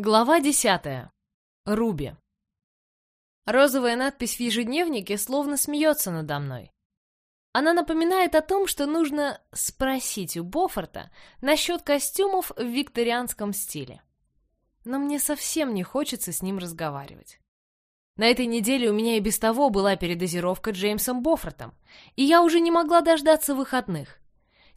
Глава десятая. Руби. Розовая надпись в ежедневнике словно смеется надо мной. Она напоминает о том, что нужно спросить у Бофорта насчет костюмов в викторианском стиле. Но мне совсем не хочется с ним разговаривать. На этой неделе у меня и без того была передозировка Джеймсом Боффортом, и я уже не могла дождаться выходных.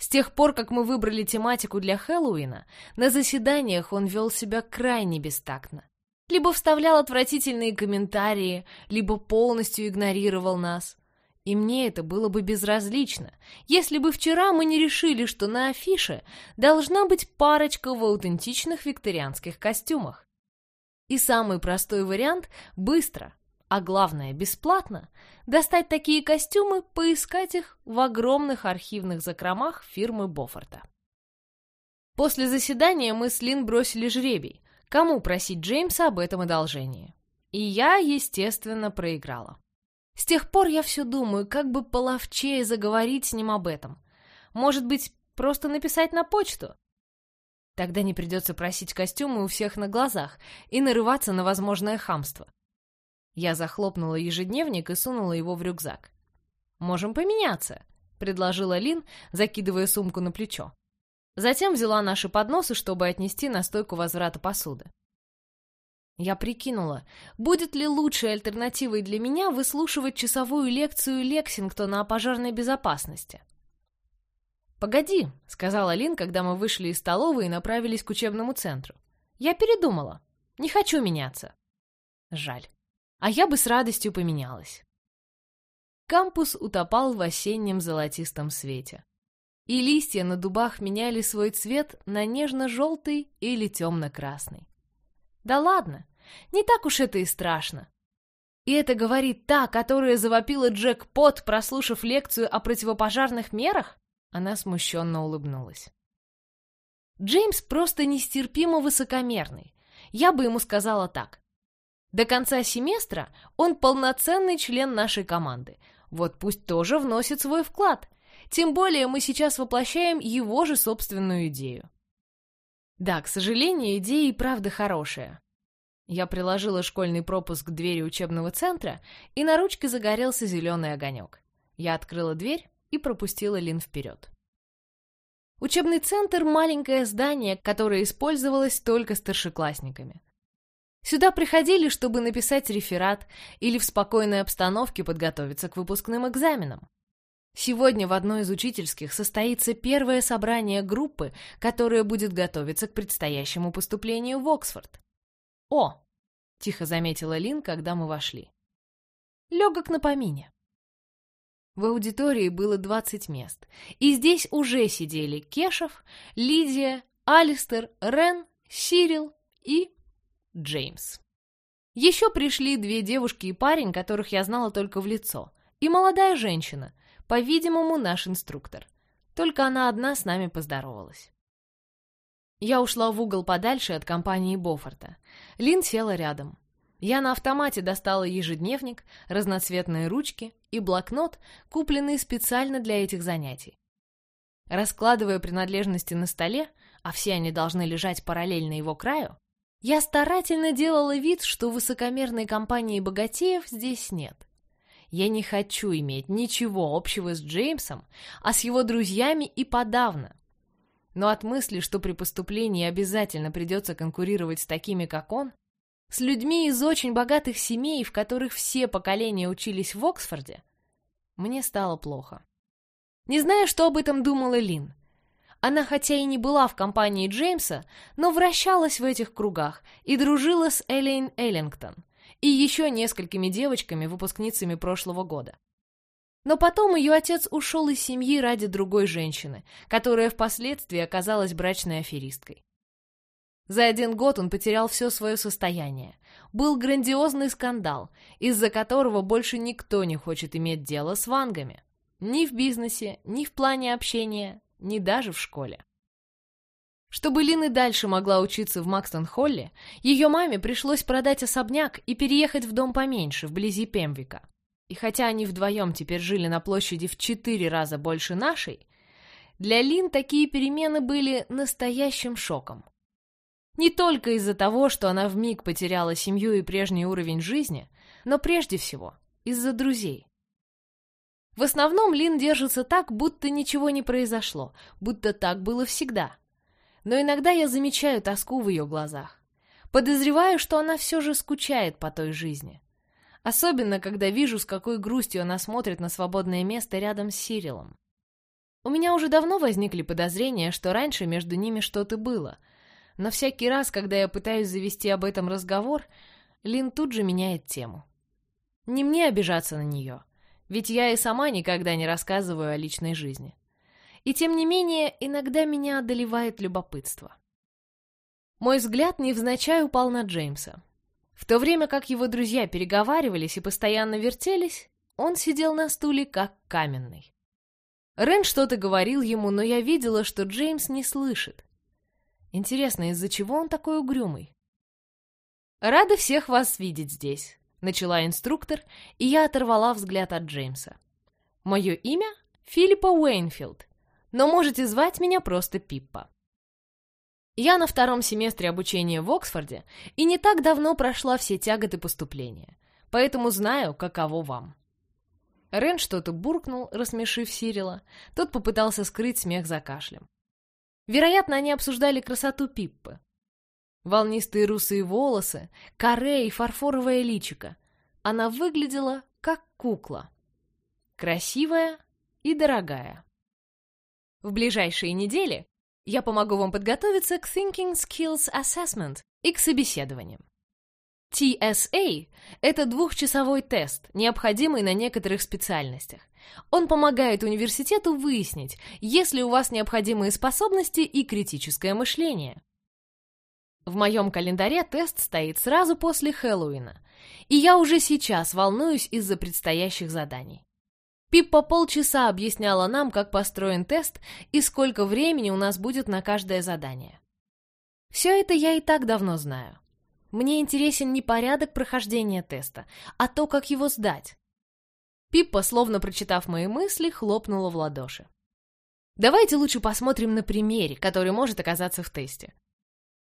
С тех пор, как мы выбрали тематику для Хэллоуина, на заседаниях он вел себя крайне бестактно. Либо вставлял отвратительные комментарии, либо полностью игнорировал нас. И мне это было бы безразлично, если бы вчера мы не решили, что на афише должна быть парочка в аутентичных викторианских костюмах. И самый простой вариант — быстро, а главное, бесплатно, достать такие костюмы, поискать их в огромных архивных закромах фирмы Боффорта. После заседания мы с Лин бросили жребий, кому просить Джеймса об этом одолжении. И я, естественно, проиграла. С тех пор я все думаю, как бы половчее заговорить с ним об этом. Может быть, просто написать на почту? Тогда не придется просить костюмы у всех на глазах и нарываться на возможное хамство. Я захлопнула ежедневник и сунула его в рюкзак. «Можем поменяться», — предложила Лин, закидывая сумку на плечо. Затем взяла наши подносы, чтобы отнести на стойку возврата посуды. Я прикинула, будет ли лучшей альтернативой для меня выслушивать часовую лекцию Лексингтона о пожарной безопасности. «Погоди», — сказала Лин, когда мы вышли из столовой и направились к учебному центру. «Я передумала. Не хочу меняться». Жаль а я бы с радостью поменялась. Кампус утопал в осеннем золотистом свете. И листья на дубах меняли свой цвет на нежно-желтый или темно-красный. Да ладно, не так уж это и страшно. И это говорит та, которая завопила Джек Пот, прослушав лекцию о противопожарных мерах? Она смущенно улыбнулась. Джеймс просто нестерпимо высокомерный. Я бы ему сказала так. До конца семестра он полноценный член нашей команды. Вот пусть тоже вносит свой вклад. Тем более мы сейчас воплощаем его же собственную идею. Да, к сожалению, идея и правда хорошая. Я приложила школьный пропуск к двери учебного центра, и на ручке загорелся зеленый огонек. Я открыла дверь и пропустила Лин вперед. Учебный центр — маленькое здание, которое использовалось только старшеклассниками. Сюда приходили, чтобы написать реферат или в спокойной обстановке подготовиться к выпускным экзаменам. Сегодня в одной из учительских состоится первое собрание группы, которая будет готовиться к предстоящему поступлению в Оксфорд. «О!» — тихо заметила Лин, когда мы вошли. «Легок на помине». В аудитории было 20 мест, и здесь уже сидели Кешев, Лидия, Алистер, Рен, Сирил и Джеймс. Еще пришли две девушки и парень, которых я знала только в лицо, и молодая женщина, по-видимому, наш инструктор. Только она одна с нами поздоровалась. Я ушла в угол подальше от компании Бофорта. Лин села рядом. Я на автомате достала ежедневник, разноцветные ручки и блокнот, купленные специально для этих занятий. Раскладывая принадлежности на столе, а все они должны лежать параллельно его краю, я старательно делала вид, что высокомерной компании богатеев здесь нет. Я не хочу иметь ничего общего с Джеймсом, а с его друзьями и подавно. Но от мысли, что при поступлении обязательно придется конкурировать с такими, как он, с людьми из очень богатых семей, в которых все поколения учились в Оксфорде, мне стало плохо. Не знаю, что об этом думала Лин. Она хотя и не была в компании Джеймса, но вращалась в этих кругах и дружила с Элейн Эллингтон и еще несколькими девочками, выпускницами прошлого года. Но потом ее отец ушел из семьи ради другой женщины, которая впоследствии оказалась брачной аферисткой. За один год он потерял все свое состояние. Был грандиозный скандал, из-за которого больше никто не хочет иметь дело с вангами. Ни в бизнесе, ни в плане общения, ни даже в школе. Чтобы Лин и дальше могла учиться в Макстон-Холле, ее маме пришлось продать особняк и переехать в дом поменьше, вблизи Пемвика. И хотя они вдвоем теперь жили на площади в четыре раза больше нашей, для Лин такие перемены были настоящим шоком. Не только из-за того, что она вмиг потеряла семью и прежний уровень жизни, но прежде всего из-за друзей. В основном Лин держится так, будто ничего не произошло, будто так было всегда. Но иногда я замечаю тоску в ее глазах. Подозреваю, что она все же скучает по той жизни. Особенно, когда вижу, с какой грустью она смотрит на свободное место рядом с Сирилом. У меня уже давно возникли подозрения, что раньше между ними что-то было, но всякий раз, когда я пытаюсь завести об этом разговор, Лин тут же меняет тему. Не мне обижаться на нее, ведь я и сама никогда не рассказываю о личной жизни. И тем не менее, иногда меня одолевает любопытство. Мой взгляд невзначай упал на Джеймса. В то время как его друзья переговаривались и постоянно вертелись, он сидел на стуле как каменный. Рен что-то говорил ему, но я видела, что Джеймс не слышит. Интересно, из-за чего он такой угрюмый? «Рада всех вас видеть здесь», — начала инструктор, и я оторвала взгляд от Джеймса. «Мое имя — Филиппа Уэйнфилд, но можете звать меня просто Пиппа. Я на втором семестре обучения в Оксфорде и не так давно прошла все тяготы поступления, поэтому знаю, каково вам». Рен что-то буркнул, рассмешив Сирила. Тот попытался скрыть смех за кашлем. Вероятно, они обсуждали красоту Пиппы. Волнистые русые волосы, каре и фарфоровое личико. Она выглядела как кукла. Красивая и дорогая. В ближайшие недели я помогу вам подготовиться к Thinking Skills Assessment и к собеседованиям. TSA — это двухчасовой тест, необходимый на некоторых специальностях. Он помогает университету выяснить, есть ли у вас необходимые способности и критическое мышление. В моем календаре тест стоит сразу после Хэллоуина, и я уже сейчас волнуюсь из-за предстоящих заданий. Пиппа полчаса объясняла нам, как построен тест и сколько времени у нас будет на каждое задание. Все это я и так давно знаю. Мне интересен не порядок прохождения теста, а то, как его сдать. Пиппа, словно прочитав мои мысли, хлопнула в ладоши. Давайте лучше посмотрим на примере, который может оказаться в тесте.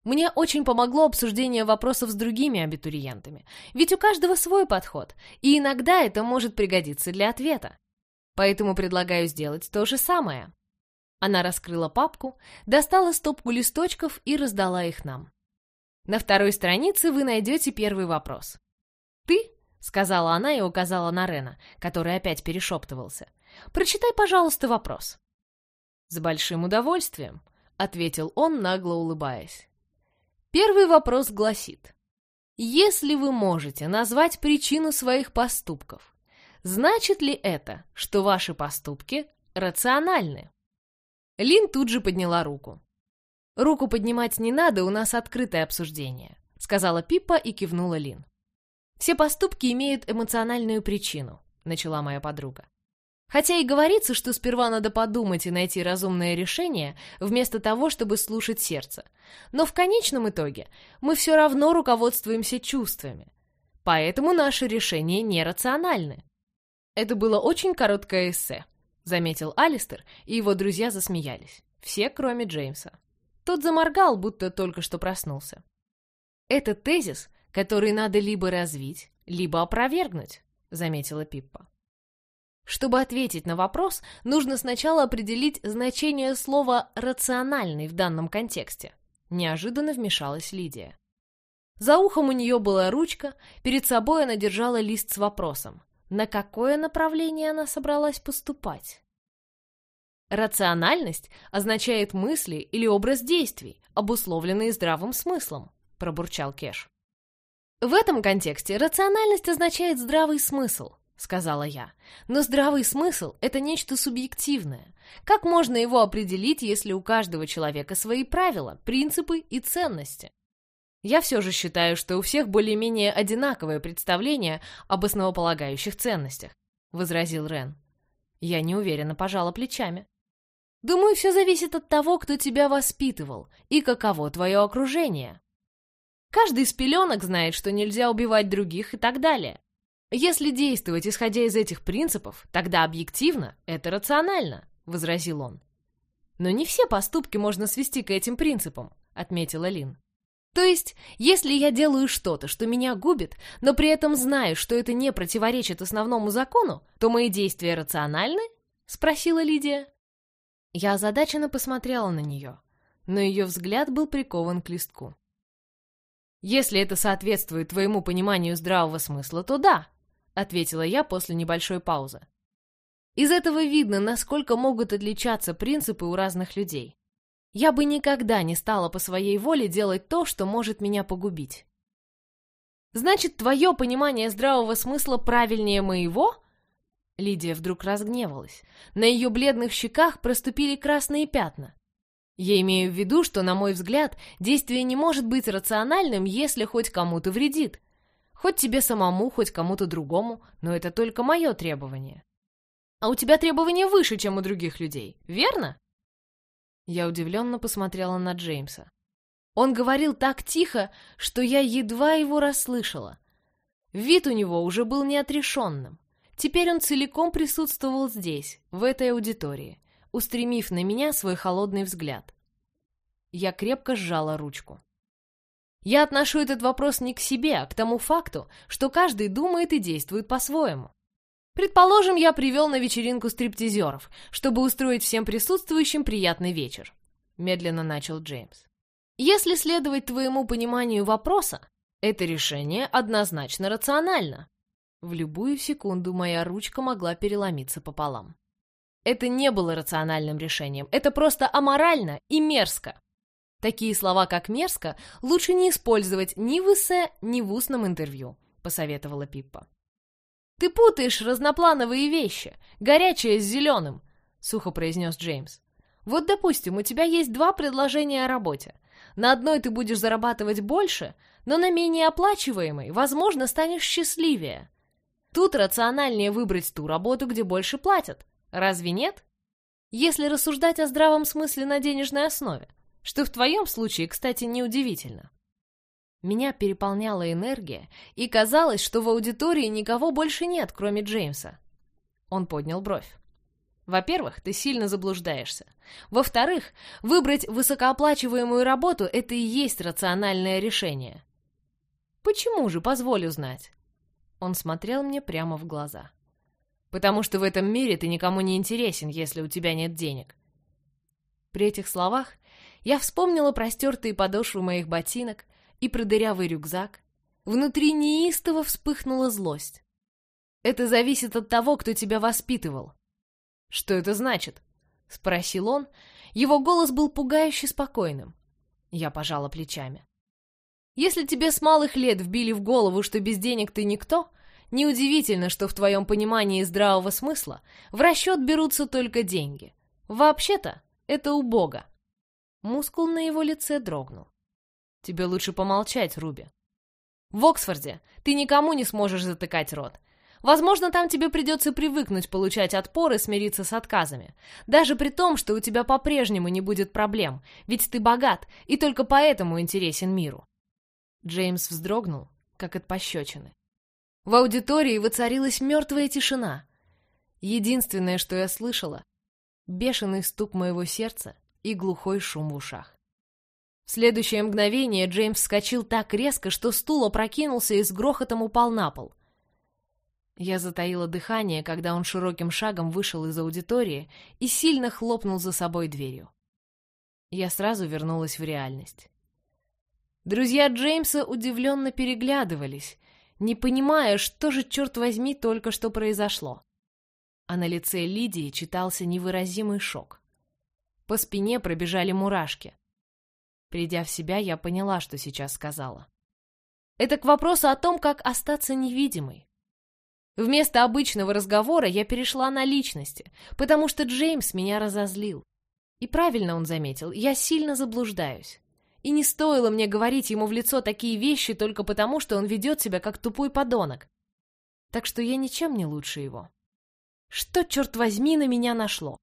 Мне очень помогло обсуждение вопросов с другими абитуриентами, ведь у каждого свой подход, и иногда это может пригодиться для ответа. Поэтому предлагаю сделать то же самое. Она раскрыла папку, достала стопку листочков и раздала их нам. На второй странице вы найдете первый вопрос. «Ты?» — сказала она и указала на Рена, который опять перешептывался. «Прочитай, пожалуйста, вопрос». «С большим удовольствием», — ответил он, нагло улыбаясь. Первый вопрос гласит. Если вы можете назвать причину своих поступков, значит ли это, что ваши поступки рациональны? Лин тут же подняла руку. «Руку поднимать не надо, у нас открытое обсуждение», — сказала Пиппа и кивнула Лин. «Все поступки имеют эмоциональную причину», — начала моя подруга. Хотя и говорится, что сперва надо подумать и найти разумное решение, вместо того, чтобы слушать сердце. Но в конечном итоге мы все равно руководствуемся чувствами. Поэтому наши решения нерациональны. Это было очень короткое эссе, заметил Алистер, и его друзья засмеялись. Все, кроме Джеймса. Тот заморгал, будто только что проснулся. «Это тезис, который надо либо развить, либо опровергнуть», — заметила Пиппа. Чтобы ответить на вопрос, нужно сначала определить значение слова «рациональный» в данном контексте. Неожиданно вмешалась Лидия. За ухом у нее была ручка, перед собой она держала лист с вопросом. На какое направление она собралась поступать? Рациональность означает мысли или образ действий, обусловленные здравым смыслом, пробурчал Кеш. В этом контексте рациональность означает здравый смысл, сказала я. Но здравый смысл — это нечто субъективное. Как можно его определить, если у каждого человека свои правила, принципы и ценности? Я все же считаю, что у всех более-менее одинаковое представление об основополагающих ценностях, возразил Рен. Я неуверенно пожала плечами. Думаю, все зависит от того, кто тебя воспитывал и каково твое окружение. Каждый из пеленок знает, что нельзя убивать других и так далее. Если действовать, исходя из этих принципов, тогда объективно это рационально, возразил он. Но не все поступки можно свести к этим принципам, отметила Лин. То есть, если я делаю что-то, что меня губит, но при этом знаю, что это не противоречит основному закону, то мои действия рациональны? Спросила Лидия. Я озадаченно посмотрела на нее, но ее взгляд был прикован к листку. «Если это соответствует твоему пониманию здравого смысла, то да», — ответила я после небольшой паузы. Из этого видно, насколько могут отличаться принципы у разных людей. Я бы никогда не стала по своей воле делать то, что может меня погубить. Значит, твое понимание здравого смысла правильнее моего? Лидия вдруг разгневалась. На ее бледных щеках проступили красные пятна. Я имею в виду, что, на мой взгляд, действие не может быть рациональным, если хоть кому-то вредит. Хоть тебе самому, хоть кому-то другому, но это только мое требование. А у тебя требования выше, чем у других людей, верно? Я удивленно посмотрела на Джеймса. Он говорил так тихо, что я едва его расслышала. Вид у него уже был неотрешенным. Теперь он целиком присутствовал здесь, в этой аудитории, устремив на меня свой холодный взгляд. Я крепко сжала ручку. Я отношу этот вопрос не к себе, а к тому факту, что каждый думает и действует по-своему. Предположим, я привел на вечеринку стриптизеров, чтобы устроить всем присутствующим приятный вечер. Медленно начал Джеймс. Если следовать твоему пониманию вопроса, это решение однозначно рационально. В любую секунду моя ручка могла переломиться пополам. Это не было рациональным решением, это просто аморально и мерзко. Такие слова, как «мерзко», лучше не использовать ни в эссе, ни в устном интервью, посоветовала Пиппа. «Ты путаешь разноплановые вещи, горячее с зеленым», — сухо произнес Джеймс. «Вот, допустим, у тебя есть два предложения о работе. На одной ты будешь зарабатывать больше, но на менее оплачиваемой, возможно, станешь счастливее. Тут рациональнее выбрать ту работу, где больше платят. Разве нет? Если рассуждать о здравом смысле на денежной основе, что в твоем случае, кстати, неудивительно. Меня переполняла энергия, и казалось, что в аудитории никого больше нет, кроме Джеймса. Он поднял бровь. Во-первых, ты сильно заблуждаешься. Во-вторых, выбрать высокооплачиваемую работу – это и есть рациональное решение. Почему же, позволю знать? Он смотрел мне прямо в глаза. Потому что в этом мире ты никому не интересен, если у тебя нет денег. При этих словах я вспомнила простертые подошвы моих ботинок, и продырявый рюкзак. Внутри неистово вспыхнула злость. Это зависит от того, кто тебя воспитывал. Что это значит? Спросил он. Его голос был пугающе спокойным. Я пожала плечами. Если тебе с малых лет вбили в голову, что без денег ты никто, неудивительно, что в твоем понимании здравого смысла в расчет берутся только деньги. Вообще-то, это у Бога. Мускул на его лице дрогнул. Тебе лучше помолчать, Руби. В Оксфорде ты никому не сможешь затыкать рот. Возможно, там тебе придется привыкнуть получать отпор и смириться с отказами. Даже при том, что у тебя по-прежнему не будет проблем, ведь ты богат и только поэтому интересен миру. Джеймс вздрогнул, как от пощечины. В аудитории воцарилась мертвая тишина. Единственное, что я слышала — бешеный стук моего сердца и глухой шум в ушах. В следующее мгновение Джеймс вскочил так резко, что стул опрокинулся и с грохотом упал на пол. Я затаила дыхание, когда он широким шагом вышел из аудитории и сильно хлопнул за собой дверью. Я сразу вернулась в реальность. Друзья Джеймса удивленно переглядывались, не понимая, что же, черт возьми, только что произошло. А на лице Лидии читался невыразимый шок. По спине пробежали мурашки. Придя в себя, я поняла, что сейчас сказала. Это к вопросу о том, как остаться невидимой. Вместо обычного разговора я перешла на личности, потому что Джеймс меня разозлил. И правильно он заметил, я сильно заблуждаюсь. И не стоило мне говорить ему в лицо такие вещи только потому, что он ведет себя как тупой подонок. Так что я ничем не лучше его. Что, черт возьми, на меня нашло?